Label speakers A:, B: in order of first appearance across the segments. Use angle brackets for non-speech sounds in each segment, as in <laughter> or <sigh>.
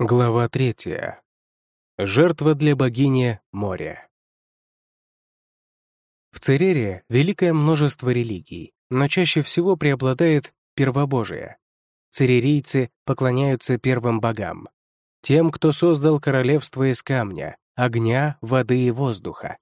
A: Глава третья. Жертва для богини моря. В Церере великое множество религий, но чаще всего преобладает первобожие. Церерийцы поклоняются первым богам, тем, кто создал королевство из камня, огня, воды и воздуха.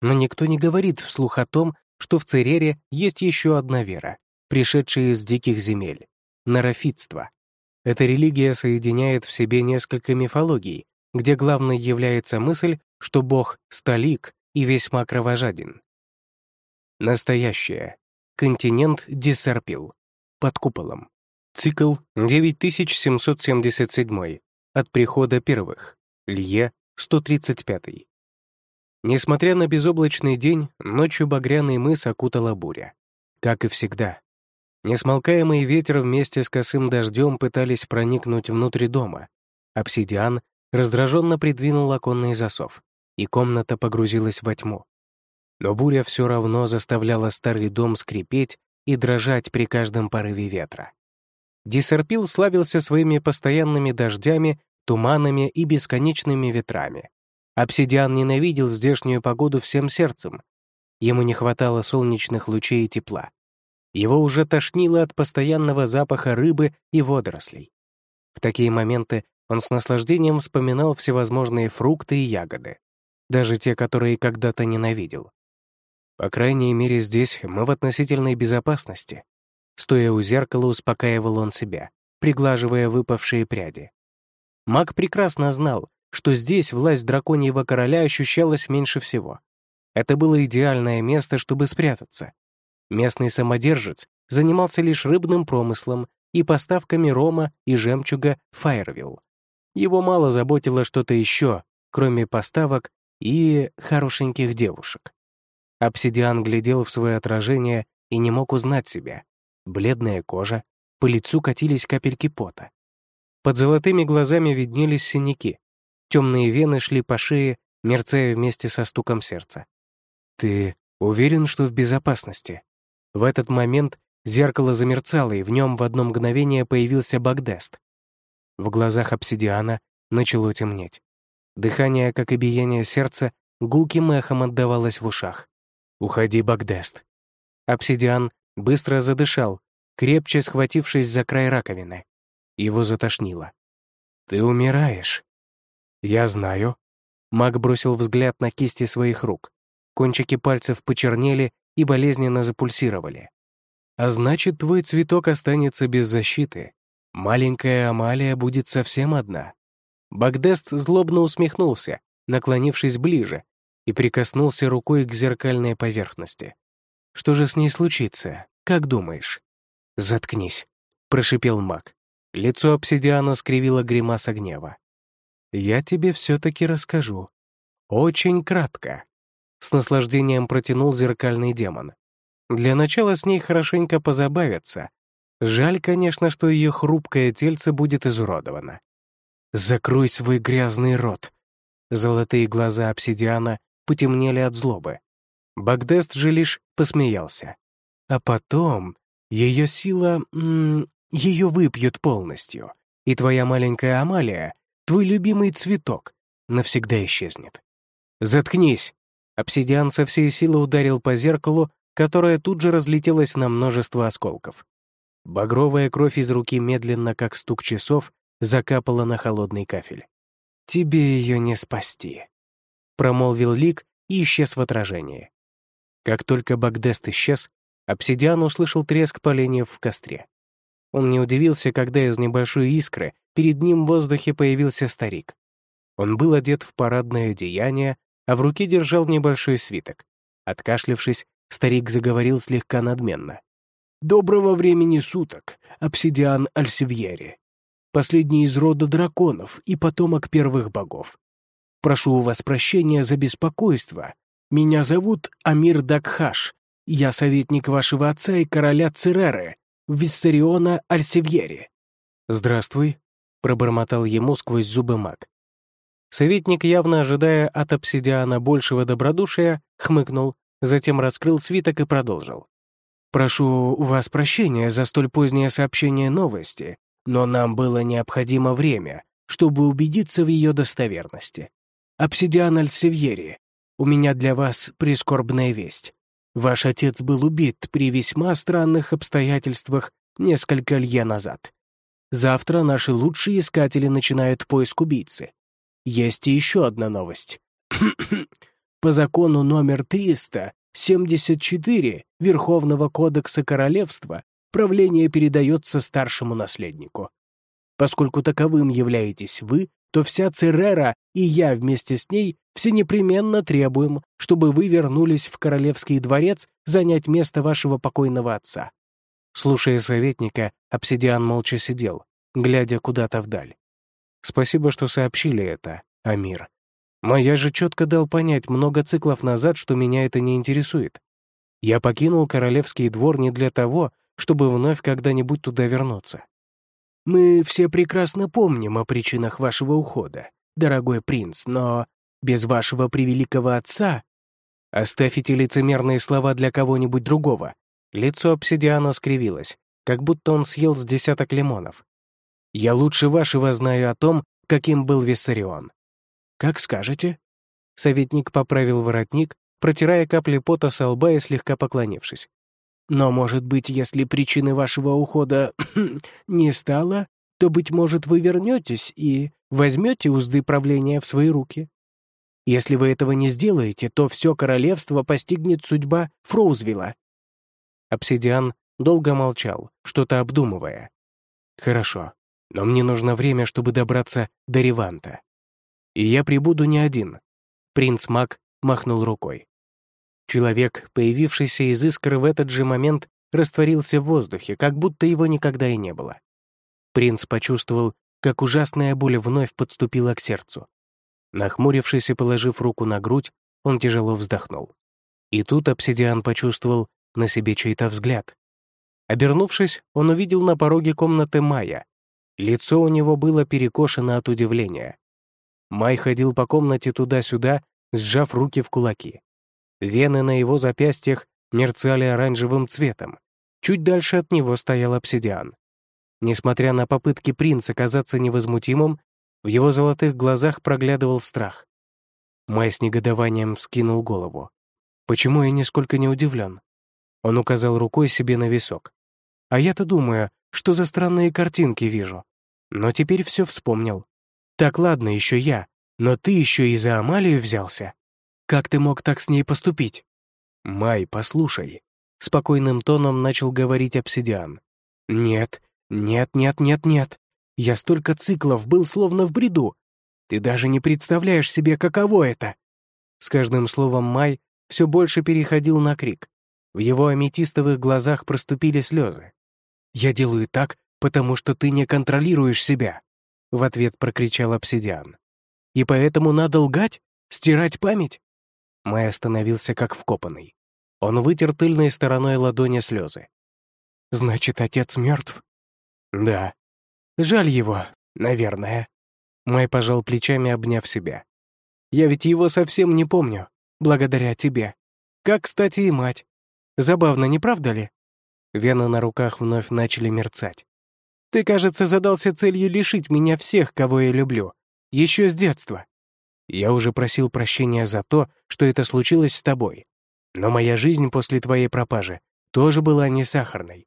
A: Но никто не говорит вслух о том, что в Церере есть еще одна вера, пришедшая из диких земель — нарафитство — эта религия соединяет в себе несколько мифологий, где главной является мысль, что Бог — столик и весьма кровожаден. Настоящее. Континент Диссарпил. Под куполом. Цикл 9777. От прихода первых. Лье 135. Несмотря на безоблачный день, ночью багряный мыс окутала буря. Как и всегда, Несмолкаемый ветер вместе с косым дождем пытались проникнуть внутрь дома. Обсидиан раздраженно придвинул оконный засов, и комната погрузилась во тьму. Но буря все равно заставляла старый дом скрипеть и дрожать при каждом порыве ветра. Дисерпил славился своими постоянными дождями, туманами и бесконечными ветрами. Обсидиан ненавидел здешнюю погоду всем сердцем. Ему не хватало солнечных лучей и тепла. Его уже тошнило от постоянного запаха рыбы и водорослей. В такие моменты он с наслаждением вспоминал всевозможные фрукты и ягоды, даже те, которые когда-то ненавидел. По крайней мере, здесь мы в относительной безопасности. Стоя у зеркала, успокаивал он себя, приглаживая выпавшие пряди. Маг прекрасно знал, что здесь власть драконьего короля ощущалась меньше всего. Это было идеальное место, чтобы спрятаться, Местный самодержец занимался лишь рыбным промыслом и поставками рома и жемчуга Файервилл. Его мало заботило что-то еще, кроме поставок и хорошеньких девушек. Обсидиан глядел в свое отражение и не мог узнать себя. Бледная кожа, по лицу катились капельки пота. Под золотыми глазами виднелись синяки. Темные вены шли по шее, мерцая вместе со стуком сердца. «Ты уверен, что в безопасности?» В этот момент зеркало замерцало, и в нем в одно мгновение появился Багдест. В глазах обсидиана начало темнеть. Дыхание, как и биение сердца, гулким эхом отдавалось в ушах. «Уходи, Багдест!» Обсидиан быстро задышал, крепче схватившись за край раковины. Его затошнило. «Ты умираешь». «Я знаю». Маг бросил взгляд на кисти своих рук. Кончики пальцев почернели и болезненно запульсировали. А значит, твой цветок останется без защиты. Маленькая Амалия будет совсем одна. Багдест злобно усмехнулся, наклонившись ближе, и прикоснулся рукой к зеркальной поверхности. Что же с ней случится, как думаешь? «Заткнись», — прошипел маг. Лицо обсидиана скривило гримаса гнева. «Я тебе все-таки расскажу. Очень кратко». С наслаждением протянул зеркальный демон. Для начала с ней хорошенько позабавиться. Жаль, конечно, что ее хрупкое тельце будет изуродовано. «Закрой свой грязный рот!» Золотые глаза обсидиана потемнели от злобы. Багдест же лишь посмеялся. А потом ее сила... ее выпьют полностью, и твоя маленькая Амалия, твой любимый цветок, навсегда исчезнет. «Заткнись!» Обсидиан со всей силы ударил по зеркалу, которое тут же разлетелось на множество осколков. Багровая кровь из руки медленно, как стук часов, закапала на холодный кафель. «Тебе ее не спасти», — промолвил Лик и исчез в отражении. Как только Багдест исчез, обсидиан услышал треск поленьев в костре. Он не удивился, когда из небольшой искры перед ним в воздухе появился старик. Он был одет в парадное одеяние, а в руке держал небольшой свиток. Откашлившись, старик заговорил слегка надменно. «Доброго времени суток, обсидиан Альсивьери, последний из рода драконов и потомок первых богов. Прошу у вас прощения за беспокойство. Меня зовут Амир Дакхаш. Я советник вашего отца и короля Цереры, Виссариона Альсивьери». «Здравствуй», — пробормотал ему сквозь зубы маг. Советник, явно ожидая от обсидиана большего добродушия, хмыкнул, затем раскрыл свиток и продолжил. «Прошу вас прощения за столь позднее сообщение новости, но нам было необходимо время,
B: чтобы убедиться в ее достоверности. Обсидиан Альсевьери, у меня для вас прискорбная весть. Ваш отец был убит при весьма странных обстоятельствах несколько лье назад. Завтра наши лучшие искатели начинают поиск убийцы. Есть и еще одна новость. По закону номер 374 Верховного кодекса Королевства правление передается старшему наследнику. Поскольку таковым являетесь вы, то вся Церера и я вместе с ней все непременно требуем, чтобы вы вернулись в Королевский дворец занять место вашего покойного отца». Слушая советника, обсидиан молча сидел, глядя куда-то вдаль. «Спасибо, что сообщили это, Амир. Но я же четко дал понять много циклов назад, что меня это не интересует. Я покинул Королевский двор не для того, чтобы вновь когда-нибудь туда вернуться. Мы все прекрасно помним о причинах вашего ухода, дорогой принц, но без вашего превеликого отца... Оставите лицемерные слова для кого-нибудь другого. Лицо обсидиана скривилось, как будто он съел с десяток лимонов. Я лучше вашего знаю о том, каким был Виссарион. Как скажете. Советник поправил воротник, протирая капли пота со лба и слегка поклонившись. Но, может быть, если причины вашего ухода <clears throat> не стало, то, быть может, вы вернетесь и возьмете узды правления в свои руки. Если вы этого не сделаете, то все королевство постигнет судьба Фроузвилла». Обсидиан долго молчал, что-то обдумывая. «Хорошо, но мне нужно время, чтобы добраться до Реванта. И я прибуду не один». Принц Мак махнул рукой. Человек, появившийся из искры в этот же момент, растворился в воздухе, как будто его никогда и не было. Принц почувствовал, как ужасная боль вновь подступила к сердцу. Нахмурившись и положив руку на грудь, он тяжело вздохнул. И тут обсидиан почувствовал на себе чей-то взгляд. Обернувшись, он увидел на пороге комнаты Майя. Лицо у него было перекошено от удивления. Май ходил по комнате туда-сюда, сжав руки в кулаки. Вены на его запястьях мерцали оранжевым цветом. Чуть дальше от него стоял обсидиан. Несмотря на попытки принца казаться невозмутимым, в его золотых глазах проглядывал страх. Май с негодованием вскинул голову. «Почему я нисколько не удивлен?» Он указал рукой себе на висок. «А я-то думаю, что за странные картинки вижу. Но теперь все вспомнил. Так, ладно, еще я, но ты еще и за Амалию взялся. Как ты мог так с ней поступить?» «Май, послушай», — спокойным тоном начал говорить обсидиан. «Нет, нет, нет, нет, нет. Я столько циклов был словно в бреду. Ты даже не представляешь себе, каково это!» С каждым словом Май все больше переходил на крик. В его аметистовых глазах проступили слезы. «Я делаю так, потому что ты не контролируешь себя», — в ответ прокричал обсидиан. «И поэтому надо лгать? Стирать память? Май остановился как вкопанный. Он вытер тыльной стороной ладони слезы. «Значит, отец мертв?» «Да». «Жаль его, наверное». Май пожал плечами, обняв себя. «Я ведь его совсем не помню, благодаря тебе. Как, кстати, и мать. Забавно, не правда ли?» Вены на руках вновь начали мерцать. «Ты, кажется, задался целью лишить меня всех, кого я люблю. Еще с детства. Я уже просил прощения за то, что это случилось с тобой. Но моя жизнь после твоей пропажи тоже была не сахарной.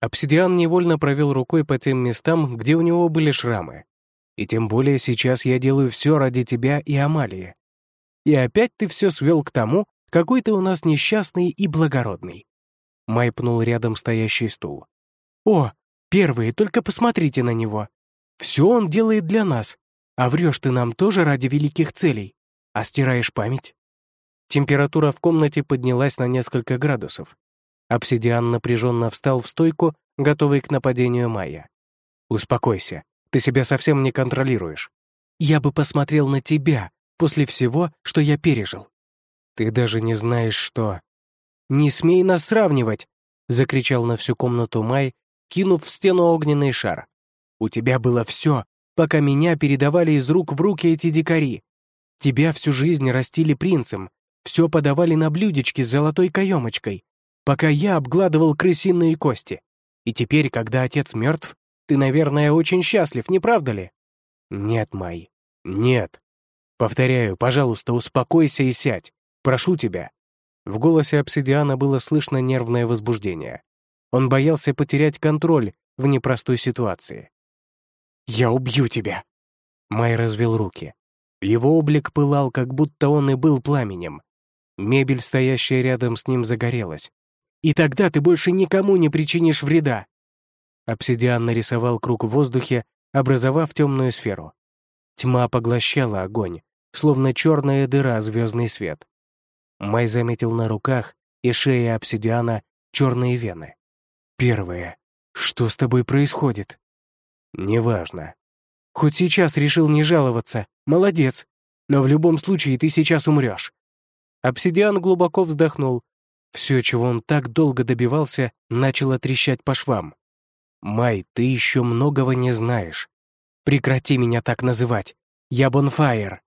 B: Обсидиан невольно провел рукой по тем местам, где у него были шрамы. И тем более сейчас я делаю все ради тебя и Амалии. И опять ты все свел к тому, какой ты у нас несчастный и благородный. Май пнул рядом стоящий стул. «О, первые, только посмотрите на него. Все он делает для нас, а врешь ты нам тоже ради великих целей, а стираешь память. Температура в комнате поднялась на несколько градусов. Обсидиан напряженно встал в стойку, готовый к нападению Майя. «Успокойся, ты себя совсем не контролируешь. Я бы посмотрел на тебя после всего, что я пережил. Ты даже не знаешь, что...» «Не смей нас сравнивать!» — закричал на всю комнату Май, кинув в стену огненный шар. «У тебя было все, пока меня передавали из рук в руки эти дикари. Тебя всю жизнь растили принцем, все подавали на блюдечке с золотой каемочкой, пока я обгладывал крысиные кости. И теперь, когда отец мертв, ты, наверное, очень счастлив, не правда ли? «Нет, Май, нет. Повторяю, пожалуйста, успокойся и сядь. Прошу тебя». В голосе обсидиана было слышно нервное возбуждение. Он боялся потерять контроль в непростой ситуации. «Я убью тебя!» Май развел руки. Его облик пылал, как будто он и был пламенем. Мебель, стоящая рядом с ним, загорелась. «И тогда ты больше никому не причинишь вреда!» Обсидиан нарисовал круг в воздухе, образовав темную сферу. Тьма поглощала огонь, словно черная дыра звездный свет. Май заметил на руках и шее обсидиана черные вены. Первое. Что с тобой происходит? Неважно. Хоть сейчас решил не жаловаться. Молодец. Но в любом случае ты сейчас умрешь. Обсидиан глубоко вздохнул. Все, чего он так долго добивался, начало трещать по швам. «Май, ты еще многого не знаешь. Прекрати меня так называть. Я Бонфайр».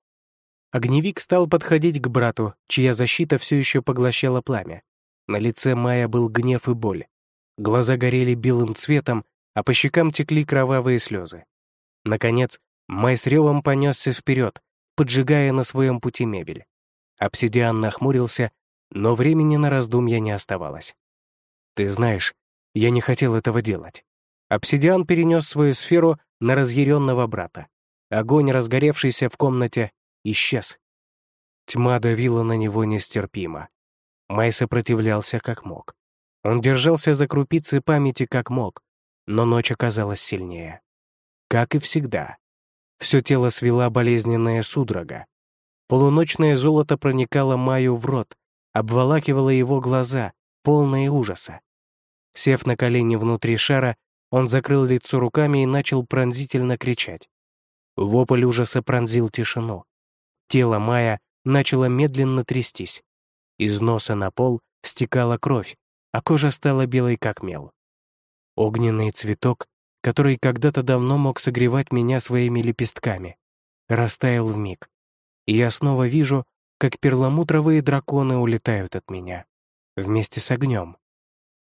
B: Огневик стал подходить к брату, чья защита все еще поглощала пламя. На лице Майя был гнев и боль. Глаза горели белым цветом, а по щекам текли кровавые слезы. Наконец, Май с ревом понесся вперед, поджигая на своем пути мебель. Обсидиан нахмурился, но времени на раздумья не оставалось. «Ты знаешь, я не хотел этого делать». Обсидиан перенес свою сферу на разъяренного брата. Огонь, разгоревшийся в комнате, исчез. Тьма давила на него нестерпимо. Май сопротивлялся как мог. Он держался за крупицы памяти как мог, но ночь оказалась сильнее. Как и всегда. Все тело свела болезненная судорога. Полуночное золото проникало Маю в рот, обволакивало его глаза, полные ужаса. Сев на колени внутри шара, он закрыл лицо руками и начал пронзительно кричать. Вопль ужаса пронзил тишину. Тело Мая начало медленно трястись. Из носа на пол стекала кровь, а кожа стала белой, как мел. Огненный цветок, который когда-то давно мог согревать меня своими лепестками, растаял в миг, и я снова вижу, как перламутровые драконы улетают от меня, вместе с огнем.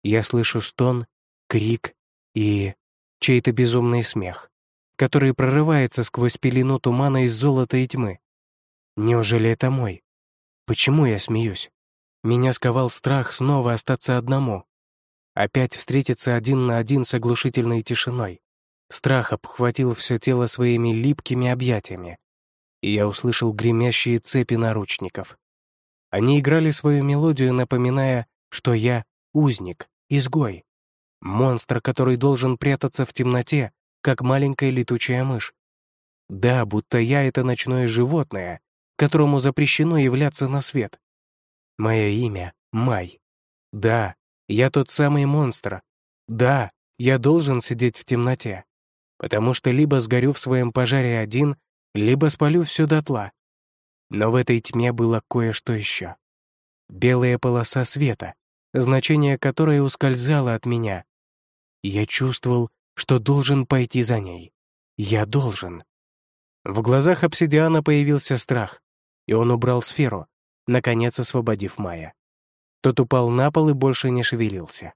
B: Я слышу стон, крик и чей-то безумный смех, который прорывается сквозь пелену тумана из золота и тьмы. Неужели это мой? Почему я смеюсь? Меня сковал страх снова остаться одному. Опять встретиться один на один с оглушительной тишиной. Страх обхватил все тело своими липкими объятиями. И я услышал гремящие цепи наручников. Они играли свою мелодию, напоминая, что я — узник, изгой. Монстр, который должен прятаться в темноте, как маленькая летучая мышь. Да, будто я — это ночное животное, которому запрещено являться на свет. Мое имя — Май. Да, я тот самый монстр. Да, я должен сидеть в темноте. Потому что либо сгорю в своем пожаре один, либо спалю все дотла. Но в этой тьме было кое-что еще. Белая полоса света, значение которой ускользало от меня. Я чувствовал, что должен пойти за ней. Я должен. В глазах обсидиана появился страх, и он убрал сферу, наконец освободив Мая. Тот упал на пол и больше не шевелился.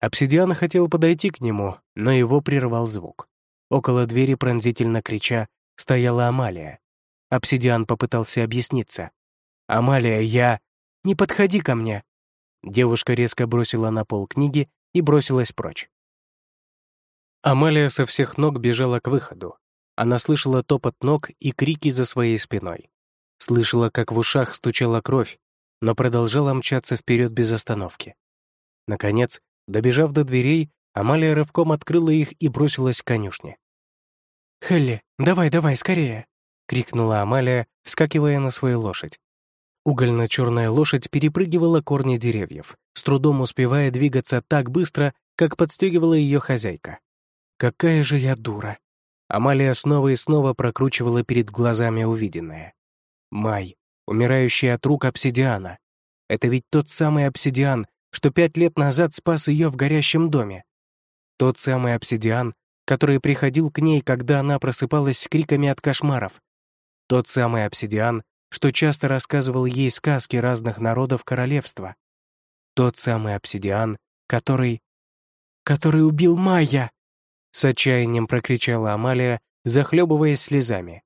B: Обсидиан хотел подойти к нему, но его прервал звук. Около двери, пронзительно крича, стояла Амалия. Обсидиан попытался объясниться. «Амалия, я... Не подходи ко мне!» Девушка резко бросила на пол книги и бросилась прочь. Амалия со всех ног бежала к выходу. Она слышала топот ног и крики за своей спиной. Слышала, как в ушах стучала кровь, но продолжала мчаться вперед без остановки. Наконец, добежав до дверей, Амалия рывком открыла их и бросилась к конюшне. «Хелли, давай, давай, скорее!» — крикнула Амалия, вскакивая на свою лошадь. Угольно-черная лошадь перепрыгивала корни деревьев, с трудом успевая двигаться так быстро, как подстегивала ее хозяйка. «Какая же я дура!» Амалия снова и снова прокручивала перед глазами увиденное. Май, умирающий от рук обсидиана. Это ведь тот самый обсидиан, что пять лет назад спас ее в горящем доме. Тот самый обсидиан, который приходил к ней, когда она просыпалась с криками от кошмаров. Тот самый обсидиан, что часто рассказывал ей сказки разных народов королевства. Тот самый обсидиан, который... который убил Майя! С отчаянием прокричала Амалия,
A: захлебываясь слезами.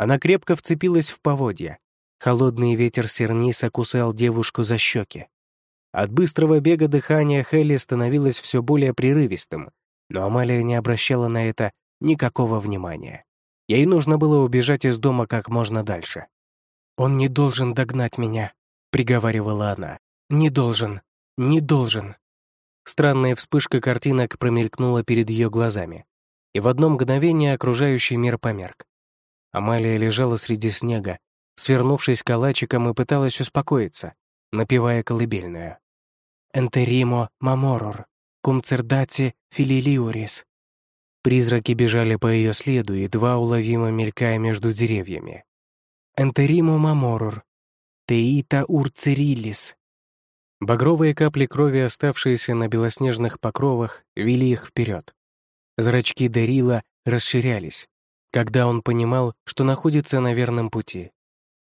A: Она крепко вцепилась в поводья. Холодный ветер серниса кусал девушку за щеки. От быстрого бега дыхание Хелли становилось все более прерывистым, но Амалия не обращала на это никакого внимания. Ей нужно было убежать из дома как можно дальше. «Он не должен догнать меня», — приговаривала она. «Не должен, не должен». Странная вспышка картинок промелькнула перед ее глазами, и в одно мгновение окружающий мир померк. Амалия лежала среди снега, свернувшись калачиком и пыталась успокоиться, напевая колыбельную. «Энтеримо маморор, кумцердати филилиурис». Призраки бежали по ее следу, едва уловимо мелькая между деревьями. «Энтеримо маморор, теита урцерилис». Багровые капли крови, оставшиеся на белоснежных покровах, вели их вперед. Зрачки Дарила расширялись, когда он понимал, что находится на верном пути.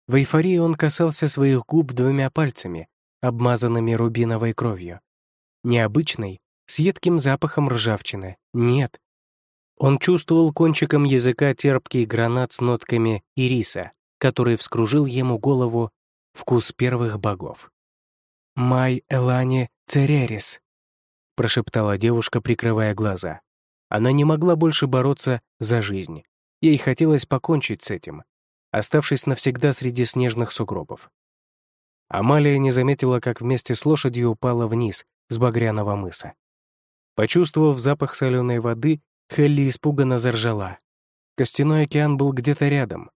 A: В эйфории он касался своих губ двумя пальцами, обмазанными рубиновой кровью. Необычной, с едким запахом ржавчины. Нет. Он чувствовал кончиком языка терпкий гранат с нотками ириса, который вскружил ему голову вкус первых богов. «Май Элани Церерис», — прошептала девушка, прикрывая глаза. Она не могла больше бороться за жизнь. Ей хотелось покончить с этим, оставшись навсегда среди снежных сугробов. Амалия не заметила, как вместе с лошадью упала вниз с багряного мыса. Почувствовав запах соленой воды, Хелли испуганно заржала. Костяной океан был где-то рядом.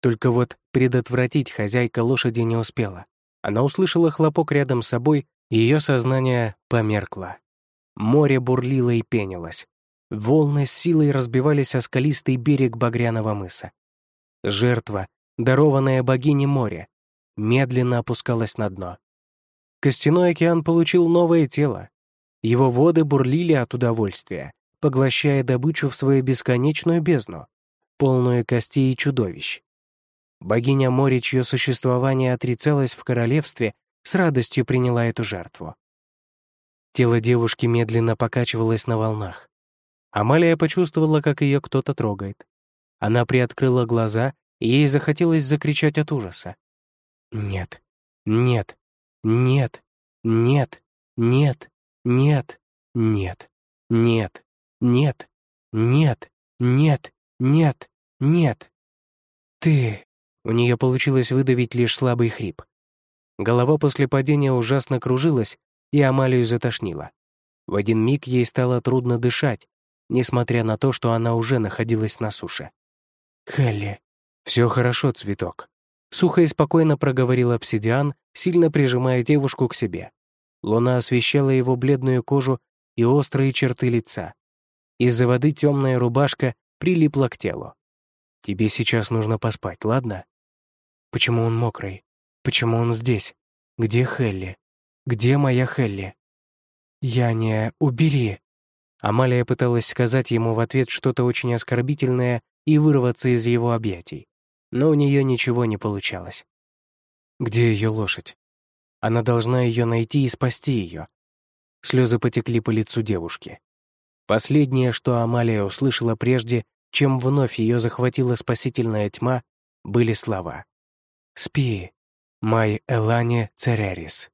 A: Только вот предотвратить хозяйка лошади не успела. Она услышала хлопок рядом с собой, и ее сознание померкло. Море бурлило и пенилось. Волны с силой разбивались о скалистый берег багряного мыса. Жертва, дарованная богине моря, медленно опускалась на дно. Костяной океан получил новое тело. Его воды бурлили от удовольствия, поглощая добычу в свою бесконечную бездну, полную костей и чудовищ. Богиня моря, чье существование отрицалось в королевстве, с радостью приняла эту жертву. Тело девушки медленно покачивалось на волнах. Амалия почувствовала, как ее кто-то трогает. Она приоткрыла глаза, и ей захотелось закричать от ужаса. «Нет, нет, нет, нет, нет, нет, нет, нет, нет, нет, нет, нет, нет. Ты...» У нее получилось выдавить лишь слабый хрип. Голова после падения ужасно кружилась, и Амалию затошнило. В один миг ей стало трудно дышать, несмотря на то, что она уже находилась на суше. «Хелли, все хорошо, цветок», — сухо и спокойно проговорил обсидиан, сильно прижимая девушку к себе. Луна освещала его бледную кожу и острые черты лица. Из-за воды темная рубашка прилипла к телу. «Тебе сейчас нужно поспать, ладно?» «Почему он мокрый? Почему он здесь? Где Хелли? Где моя Хелли?» «Я не... Убери!» Амалия пыталась сказать ему в ответ что-то очень оскорбительное и вырваться из его объятий. Но у нее ничего не получалось. Где ее лошадь? Она должна ее найти и спасти ее. Слезы потекли по лицу девушки. Последнее, что Амалия услышала прежде, чем вновь ее захватила спасительная тьма, были слова. «Спи, май Элане Церерис».